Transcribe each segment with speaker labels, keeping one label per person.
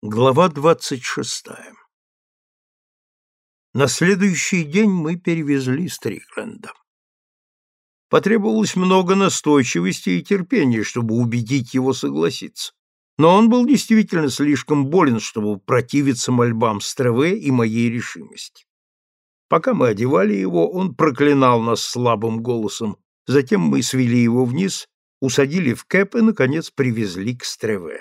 Speaker 1: Глава двадцать шестая На следующий день мы перевезли Стрикленда. Потребовалось много настойчивости и терпения, чтобы убедить его согласиться. Но он был действительно слишком болен, чтобы противиться мольбам Стреве и моей решимости. Пока мы одевали его, он проклинал нас слабым голосом. Затем мы свели его вниз, усадили в кэп и, наконец, привезли к Стреве.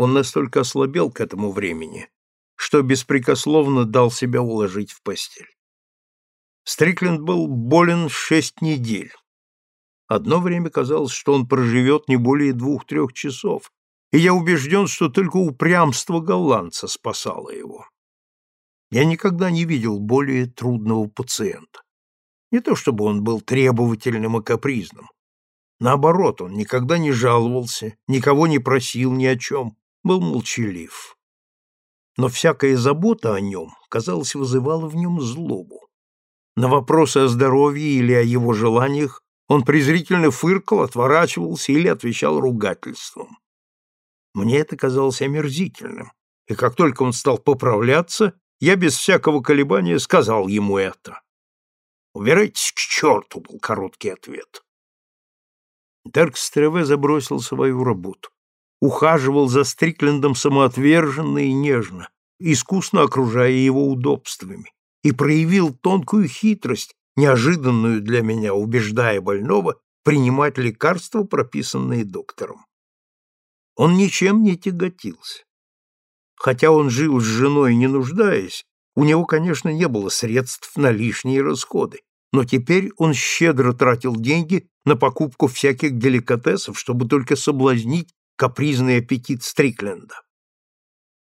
Speaker 1: Он настолько ослабел к этому времени, что беспрекословно дал себя уложить в постель. Стрикленд был болен шесть недель. Одно время казалось, что он проживет не более двух-трех часов, и я убежден, что только упрямство голландца спасало его. Я никогда не видел более трудного пациента. Не то чтобы он был требовательным и капризным. Наоборот, он никогда не жаловался, никого не просил ни о чем, был молчалив. Но всякая забота о нем, казалось, вызывала в нем злобу. На вопросы о здоровье или о его желаниях он презрительно фыркал, отворачивался или отвечал ругательством. Мне это казалось омерзительным, и как только он стал поправляться, я без всякого колебания сказал ему это. «Убирайтесь к черту!» — был короткий ответ. Деркстреве забросил свою работу ухаживал за Стриклендом самоотверженно и нежно, искусно окружая его удобствами, и проявил тонкую хитрость, неожиданную для меня, убеждая больного принимать лекарства, прописанные доктором. Он ничем не тяготился. Хотя он жил с женой, не нуждаясь, у него, конечно, не было средств на лишние расходы, но теперь он щедро тратил деньги на покупку всяких деликатесов, чтобы только соблазнить капризный аппетит Стрикленда.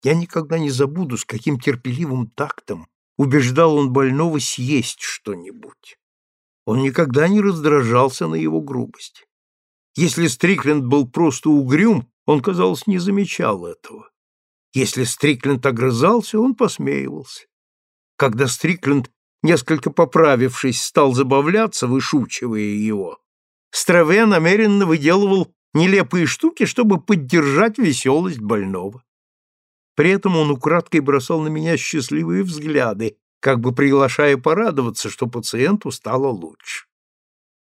Speaker 1: Я никогда не забуду, с каким терпеливым тактом убеждал он больного съесть что-нибудь. Он никогда не раздражался на его грубость. Если Стрикленд был просто угрюм, он, казалось, не замечал этого. Если Стрикленд огрызался, он посмеивался. Когда Стрикленд, несколько поправившись, стал забавляться, вышучивая его, Страве намеренно выделывал нелепые штуки, чтобы поддержать веселость больного. При этом он украдкой бросал на меня счастливые взгляды, как бы приглашая порадоваться, что пациенту стало лучше.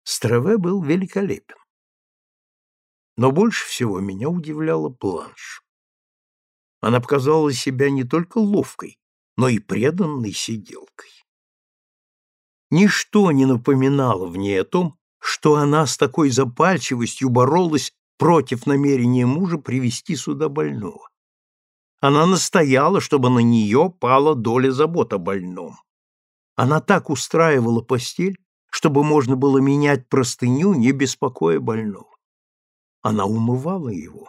Speaker 1: Страве был великолепен. Но больше всего меня удивляла Бланш. Она показала себя не только ловкой, но и преданной сиделкой. Ничто не напоминало в ней о том, что она с такой запальчивостью боролась против намерения мужа привести сюда больного. Она настояла, чтобы на нее пала доля забот о больном. Она так устраивала постель, чтобы можно было менять простыню, не беспокоя больного. Она умывала его.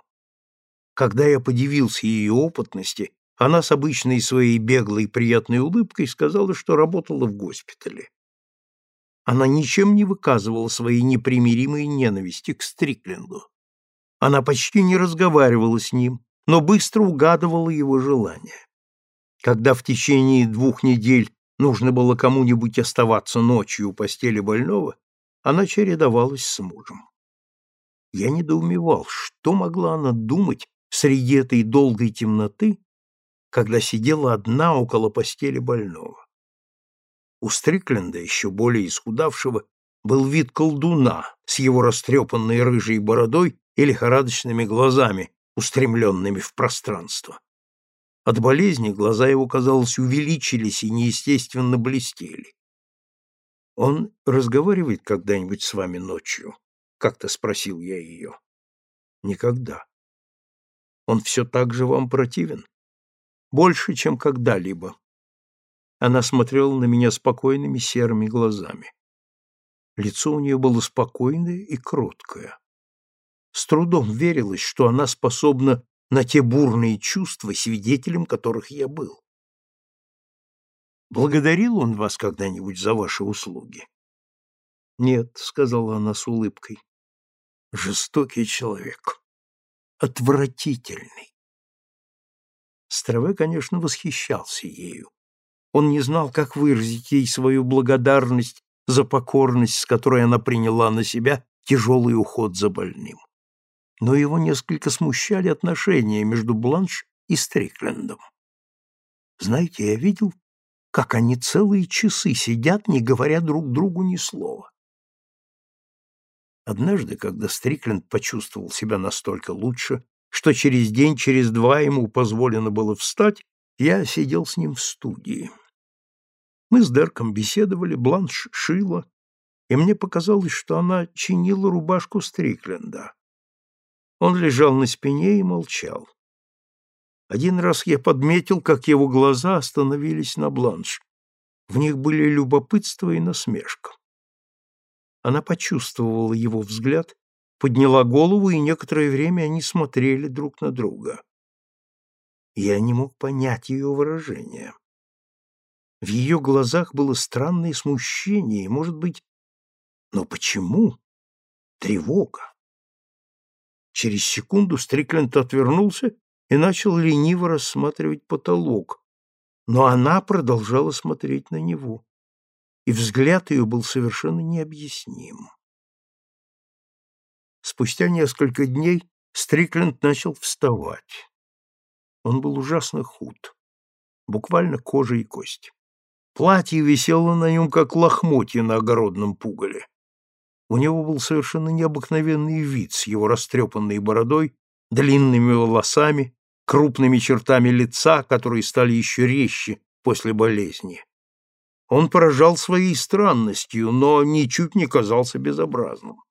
Speaker 1: Когда я подивился ее опытности, она с обычной своей беглой приятной улыбкой сказала, что работала в госпитале. Она ничем не выказывала своей непримиримой ненависти к Стрикленду. Она почти не разговаривала с ним, но быстро угадывала его желания. Когда в течение двух недель нужно было кому-нибудь оставаться ночью у постели больного, она чередовалась с мужем. Я недоумевал, что могла она думать среди этой долгой темноты, когда сидела одна около постели больного. У Стрикленда, еще более исхудавшего, был вид колдуна с его растрепанной рыжей бородой и лихорадочными глазами, устремленными в пространство. От болезни глаза его, казалось, увеличились и неестественно блестели. «Он разговаривает когда-нибудь с вами ночью?» — как-то спросил я ее. «Никогда. Он все так же вам противен? Больше, чем когда-либо. Она смотрела на меня спокойными серыми глазами. Лицо у нее было спокойное и кроткое. С трудом верилось, что она способна на те бурные чувства, свидетелем которых я был. Благодарил он вас когда-нибудь за ваши услуги? Нет, сказала она с улыбкой. Жестокий человек. Отвратительный. Страве, конечно, восхищался ею. Он не знал, как выразить ей свою благодарность за покорность, с которой она приняла на себя тяжелый уход за больным. Но его несколько смущали отношения между Бланш и Стриклендом. Знаете, я видел, как они целые часы сидят, не говоря друг другу ни слова. Однажды, когда Стрикленд почувствовал себя настолько лучше, что через день, через два ему позволено было встать, я сидел с ним в студии. Мы с Дерком беседовали, Бланш шила, и мне показалось, что она чинила рубашку Стрикленда. Он лежал на спине и молчал. Один раз я подметил, как его глаза остановились на Бланш. В них были любопытство и насмешка. Она почувствовала его взгляд, подняла голову, и некоторое время они смотрели друг на друга. Я не мог понять ее выражения. В ее глазах было странное смущение, может быть, но почему? Тревога. Через секунду Стрикленд отвернулся и начал лениво рассматривать потолок, но она продолжала смотреть на него, и взгляд ее был совершенно необъясним. Спустя несколько дней Стрикленд начал вставать. Он был ужасно худ, буквально кожа и кость. Платье висело на нем, как лохмотье на огородном пугале. У него был совершенно необыкновенный вид с его растрепанной бородой, длинными волосами, крупными чертами лица, которые стали еще резче после болезни. Он поражал своей странностью, но ничуть не казался безобразным.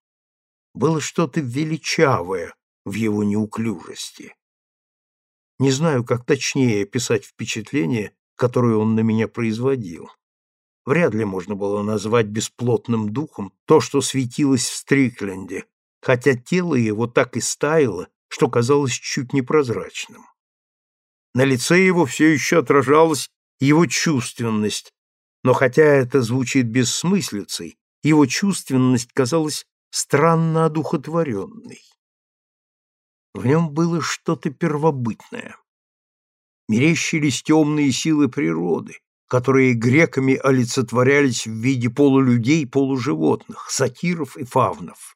Speaker 1: Было что-то величавое в его неуклюжести. Не знаю, как точнее описать впечатление, которое он на меня производил. Вряд ли можно было назвать бесплотным духом то, что светилось в Стрикленде, хотя тело его так и стаяло, что казалось чуть непрозрачным. На лице его все еще отражалась его чувственность, но хотя это звучит бессмыслицей, его чувственность казалась странно одухотворенной. В нем было что-то первобытное. Мерещились темные силы природы, которые греками олицетворялись в виде полулюдей, полуживотных, сатиров и фавнов.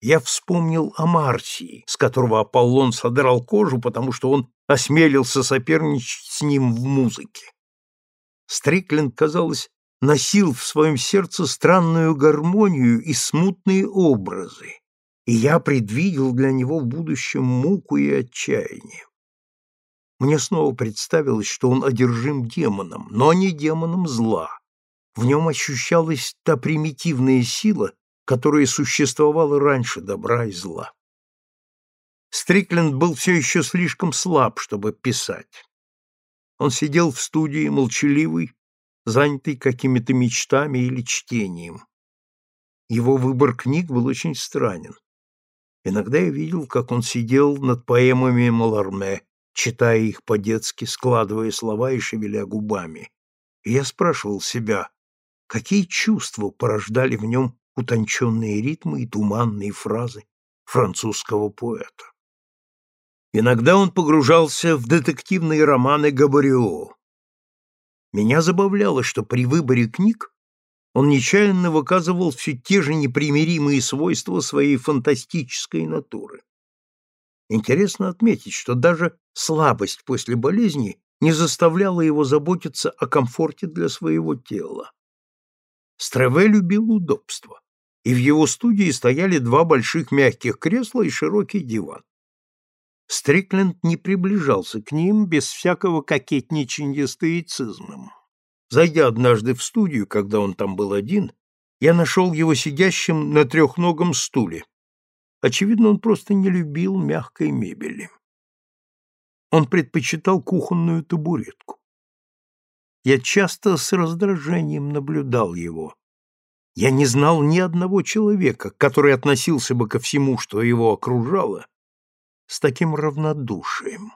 Speaker 1: Я вспомнил о Марсии, с которого Аполлон содрал кожу, потому что он осмелился соперничать с ним в музыке. Стрикленд, казалось, носил в своем сердце странную гармонию и смутные образы, и я предвидел для него в будущем муку и отчаяние. Мне снова представилось, что он одержим демоном, но не демоном зла. В нем ощущалась та примитивная сила, которая существовала раньше добра и зла. Стрикленд был все еще слишком слаб, чтобы писать. Он сидел в студии молчаливый, занятый какими-то мечтами или чтением. Его выбор книг был очень странен. Иногда я видел, как он сидел над поэмами Маларме, читая их по-детски, складывая слова и шевеля губами. И я спрашивал себя, какие чувства порождали в нем утонченные ритмы и туманные фразы французского поэта. Иногда он погружался в детективные романы Габарио. Меня забавляло, что при выборе книг он нечаянно выказывал все те же непримиримые свойства своей фантастической натуры. Интересно отметить, что даже слабость после болезни не заставляла его заботиться о комфорте для своего тела. Стреве любил удобство, и в его студии стояли два больших мягких кресла и широкий диван. Стрикленд не приближался к ним без всякого кокетничанья стоицизмом. Зайдя однажды в студию, когда он там был один, я нашел его сидящим на трехногом стуле. Очевидно, он просто не любил мягкой мебели. Он предпочитал кухонную табуретку. Я часто с раздражением наблюдал его. Я не знал ни одного человека, который относился бы ко всему, что его окружало, с таким равнодушием.